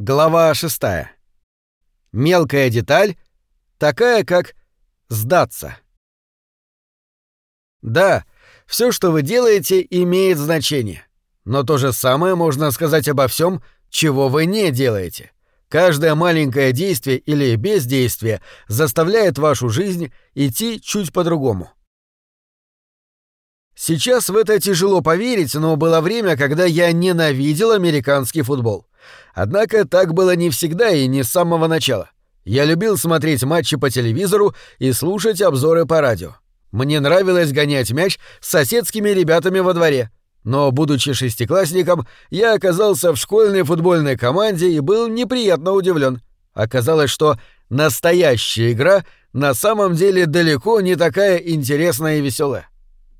Глава шестая. Мелкая деталь, такая как сдаться. Да, все, что вы делаете, имеет значение. Но то же самое можно сказать обо всем, чего вы не делаете. Каждое маленькое действие или бездействие заставляет вашу жизнь идти чуть по-другому. Сейчас в это тяжело поверить, но было время, когда я ненавидел американский футбол. Однако так было не всегда и не с самого начала. Я любил смотреть матчи по телевизору и слушать обзоры по радио. Мне нравилось гонять мяч с соседскими ребятами во дворе. Но, будучи шестиклассником, я оказался в школьной футбольной команде и был неприятно удивлен. Оказалось, что настоящая игра на самом деле далеко не такая интересная и веселая.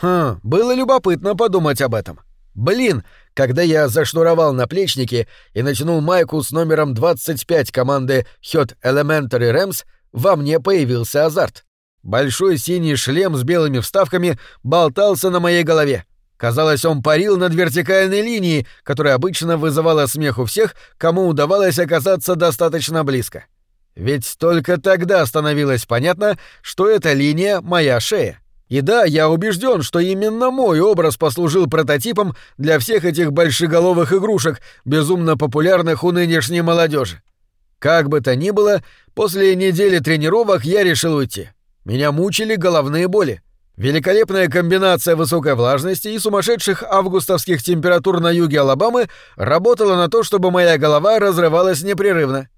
Хм, было любопытно подумать об этом. Блин, когда я зашнуровал наплечники и натянул майку с номером 25 команды Hot Elementary Rams, во мне появился азарт. Большой синий шлем с белыми вставками болтался на моей голове. Казалось, он парил над вертикальной линией, которая обычно вызывала смех у всех, кому удавалось оказаться достаточно близко. Ведь только тогда становилось понятно, что эта линия — моя шея. И да, я убежден, что именно мой образ послужил прототипом для всех этих большеголовых игрушек, безумно популярных у нынешней молодежи. Как бы то ни было, после недели тренировок я решил уйти. Меня мучили головные боли. Великолепная комбинация высокой влажности и сумасшедших августовских температур на юге Алабамы работала на то, чтобы моя голова разрывалась непрерывно.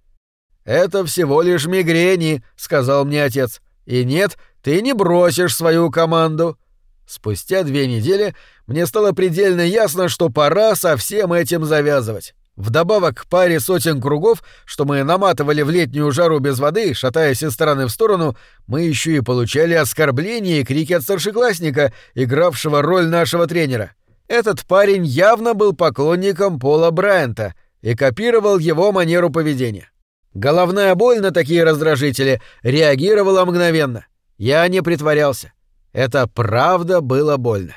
«Это всего лишь мигрени», — сказал мне отец. «И нет, ты не бросишь свою команду. Спустя две недели мне стало предельно ясно, что пора со всем этим завязывать. Вдобавок к паре сотен кругов, что мы наматывали в летнюю жару без воды, шатаясь из стороны в сторону, мы еще и получали оскорбления и крики от старшеклассника, игравшего роль нашего тренера. Этот парень явно был поклонником Пола Брайанта и копировал его манеру поведения. Головная боль на такие раздражители реагировала мгновенно — я не притворялся. Это правда было больно.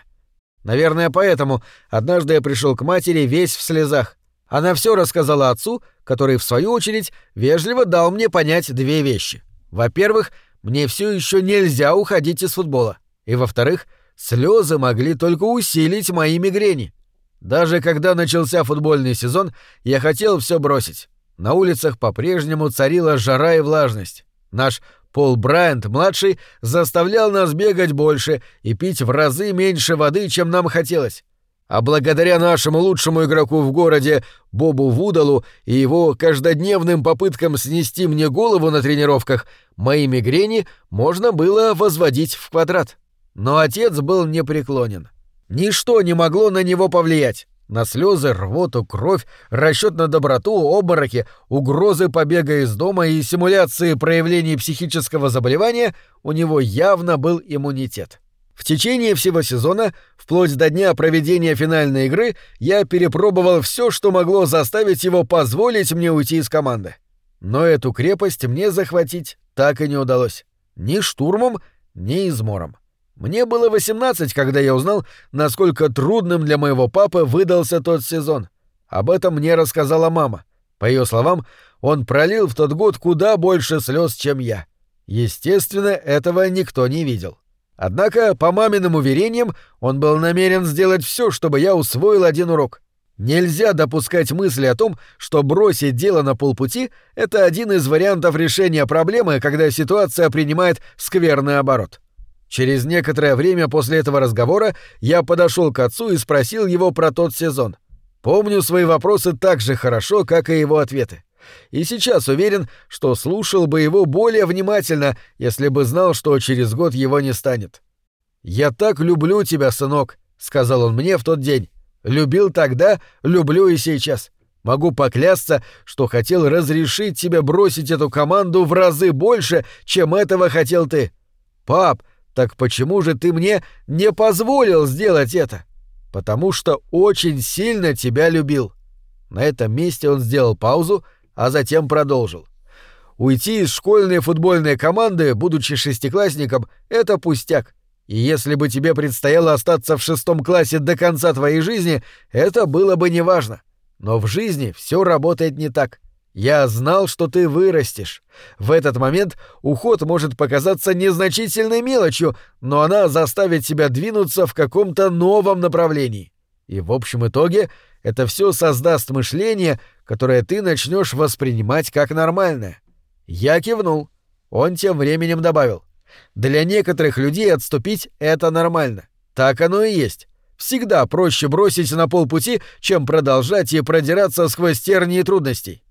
Наверное, поэтому однажды я пришел к матери весь в слезах. Она все рассказала отцу, который, в свою очередь, вежливо дал мне понять две вещи. Во-первых, мне все еще нельзя уходить из футбола. И во-вторых, слезы могли только усилить мои мигрени. Даже когда начался футбольный сезон, я хотел все бросить. На улицах по-прежнему царила жара и влажность. Наш Пол Брайант-младший заставлял нас бегать больше и пить в разы меньше воды, чем нам хотелось. А благодаря нашему лучшему игроку в городе, Бобу Вудалу, и его каждодневным попыткам снести мне голову на тренировках, мои мигрени можно было возводить в квадрат. Но отец был непреклонен. Ничто не могло на него повлиять. На слезы, рвоту, кровь, расчет на доброту, обмороки, угрозы побега из дома и симуляции проявлений психического заболевания у него явно был иммунитет. В течение всего сезона, вплоть до дня проведения финальной игры, я перепробовал все, что могло заставить его позволить мне уйти из команды. Но эту крепость мне захватить так и не удалось. Ни штурмом, ни измором. Мне было 18, когда я узнал, насколько трудным для моего папы выдался тот сезон. Об этом мне рассказала мама. По ее словам, он пролил в тот год куда больше слез, чем я. Естественно, этого никто не видел. Однако, по маминым уверениям, он был намерен сделать все, чтобы я усвоил один урок. Нельзя допускать мысли о том, что бросить дело на полпути — это один из вариантов решения проблемы, когда ситуация принимает скверный оборот. Через некоторое время после этого разговора я подошел к отцу и спросил его про тот сезон. Помню свои вопросы так же хорошо, как и его ответы. И сейчас уверен, что слушал бы его более внимательно, если бы знал, что через год его не станет. «Я так люблю тебя, сынок», — сказал он мне в тот день. «Любил тогда, люблю и сейчас. Могу поклясться, что хотел разрешить тебе бросить эту команду в разы больше, чем этого хотел ты. Пап, так почему же ты мне не позволил сделать это? Потому что очень сильно тебя любил. На этом месте он сделал паузу, а затем продолжил. Уйти из школьной футбольной команды, будучи шестиклассником, это пустяк. И если бы тебе предстояло остаться в шестом классе до конца твоей жизни, это было бы неважно. Но в жизни все работает не так. Я знал, что ты вырастешь. В этот момент уход может показаться незначительной мелочью, но она заставит тебя двинуться в каком-то новом направлении. И в общем итоге это все создаст мышление, которое ты начнешь воспринимать как нормальное. Я кивнул. Он тем временем добавил. Для некоторых людей отступить — это нормально. Так оно и есть. Всегда проще бросить на полпути, чем продолжать и продираться сквозь тернии трудностей.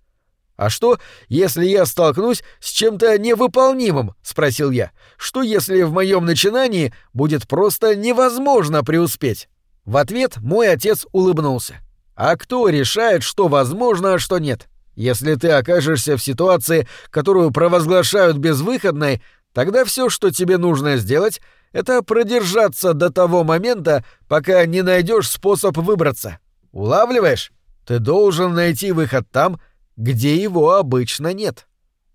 «А что, если я столкнусь с чем-то невыполнимым?» — спросил я. «Что, если в моем начинании будет просто невозможно преуспеть?» В ответ мой отец улыбнулся. «А кто решает, что возможно, а что нет? Если ты окажешься в ситуации, которую провозглашают безвыходной, тогда все, что тебе нужно сделать, это продержаться до того момента, пока не найдешь способ выбраться. Улавливаешь? Ты должен найти выход там, где его обычно нет.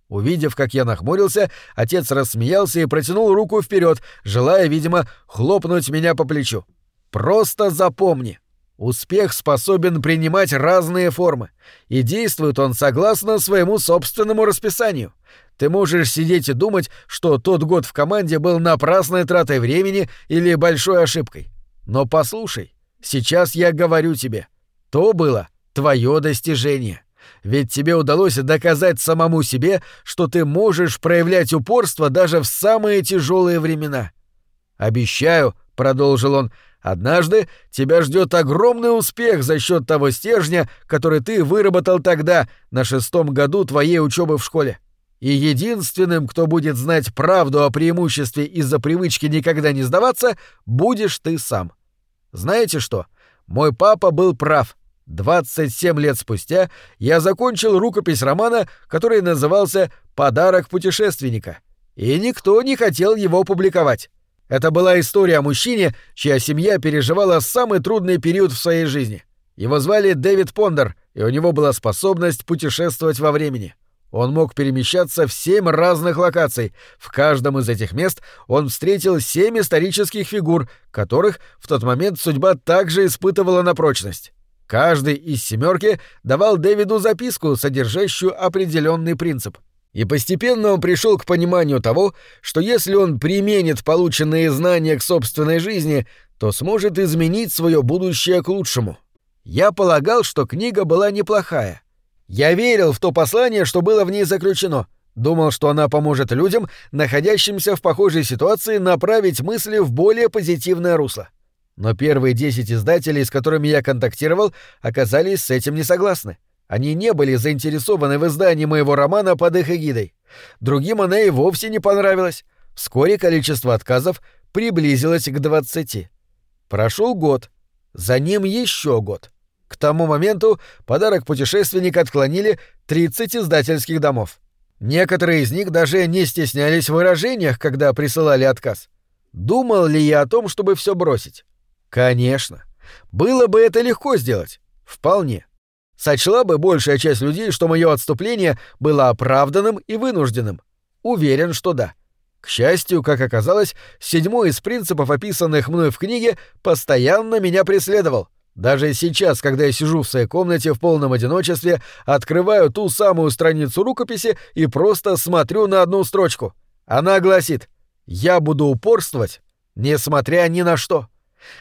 Увидев, как я нахмурился, отец рассмеялся и протянул руку вперед, желая, видимо, хлопнуть меня по плечу. Просто запомни. Успех способен принимать разные формы, и действует он согласно своему собственному расписанию. Ты можешь сидеть и думать, что тот год в команде был напрасной тратой времени или большой ошибкой. Но послушай, сейчас я говорю тебе, то было твое достижение. Ведь тебе удалось доказать самому себе, что ты можешь проявлять упорство даже в самые тяжелые времена. Обещаю, продолжил он, однажды тебя ждет огромный успех за счет того стержня, который ты выработал тогда, на шестом году твоей учебы в школе. И единственным, кто будет знать правду о преимуществе из-за привычки никогда не сдаваться, будешь ты сам. Знаете что? Мой папа был прав. 27 лет спустя я закончил рукопись романа, который назывался «Подарок путешественника», и никто не хотел его публиковать. Это была история о мужчине, чья семья переживала самый трудный период в своей жизни. Его звали Дэвид Пондер, и у него была способность путешествовать во времени. Он мог перемещаться в семь разных локаций. В каждом из этих мест он встретил семь исторических фигур, которых в тот момент судьба также испытывала на прочность. Каждый из семерки давал Дэвиду записку, содержащую определенный принцип. И постепенно он пришел к пониманию того, что если он применит полученные знания к собственной жизни, то сможет изменить свое будущее к лучшему. Я полагал, что книга была неплохая. Я верил в то послание, что было в ней заключено. Думал, что она поможет людям, находящимся в похожей ситуации, направить мысли в более позитивное русло. Но первые десять издателей, с которыми я контактировал, оказались с этим не согласны. Они не были заинтересованы в издании моего романа под их эгидой. Другим она и вовсе не понравилась. Вскоре количество отказов приблизилось к двадцати. Прошел год. За ним еще год. К тому моменту подарок путешественника отклонили 30 издательских домов. Некоторые из них даже не стеснялись в выражениях, когда присылали отказ. Думал ли я о том, чтобы все бросить? Конечно. Было бы это легко сделать. Вполне. Сочла бы большая часть людей, что мое отступление было оправданным и вынужденным. Уверен, что да. К счастью, как оказалось, седьмой из принципов, описанных мной в книге, постоянно меня преследовал. Даже сейчас, когда я сижу в своей комнате в полном одиночестве, открываю ту самую страницу рукописи и просто смотрю на одну строчку. Она гласит «Я буду упорствовать, несмотря ни на что».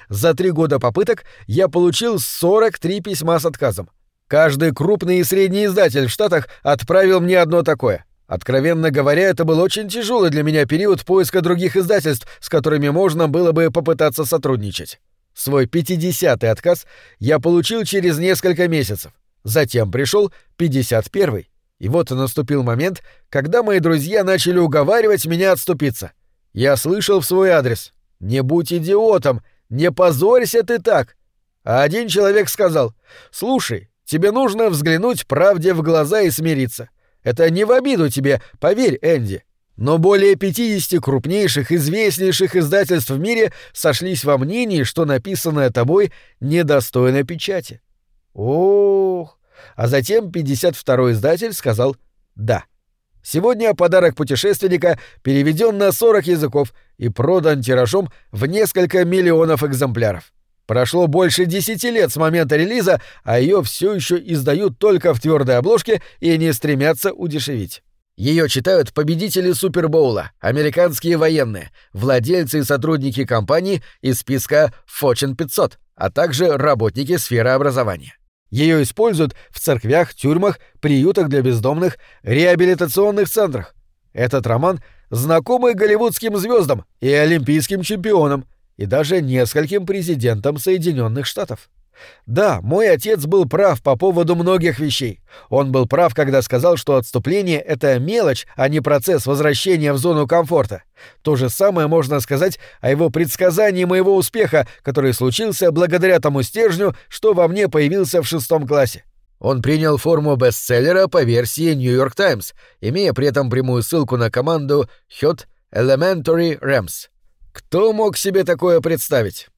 За три года попыток я получил 43 письма с отказом. Каждый крупный и средний издатель в Штатах отправил мне одно такое. Откровенно говоря, это был очень тяжелый для меня период поиска других издательств, с которыми можно было бы попытаться сотрудничать. Свой 50-й отказ я получил через несколько месяцев. Затем пришел 51-й. И вот наступил момент, когда мои друзья начали уговаривать меня отступиться. Я слышал в свой адрес «Не будь идиотом! Не позорься ты так!» А один человек сказал «Слушай, тебе нужно взглянуть правде в глаза и смириться. Это не в обиду тебе, поверь, Энди. Но более 50 крупнейших, известнейших издательств в мире сошлись во мнении, что написанное тобой недостойно печати. Ох! А затем 52-й издатель сказал «да». Сегодня подарок путешественника переведен на 40 языков и продан тиражом в несколько миллионов экземпляров. Прошло больше десяти лет с момента релиза, а ее все еще издают только в твердой обложке и не стремятся удешевить. Ее читают победители Супербоула, американские военные, владельцы и сотрудники компаний из списка Fortune 500, а также работники сферы образования. Ее используют в церквях, тюрьмах, приютах для бездомных, реабилитационных центрах. Этот роман знакомый голливудским звездам и олимпийским чемпионам, и даже нескольким президентам Соединенных Штатов. Да, мой отец был прав по поводу многих вещей. Он был прав, когда сказал, что отступление — это мелочь, а не процесс возвращения в зону комфорта. То же самое можно сказать о его предсказании моего успеха, который случился благодаря тому стержню, что во мне появился в шестом классе. Он принял форму бестселлера по версии New York Times, имея при этом прямую ссылку на команду Hot Elementary Rams. Кто мог себе такое представить?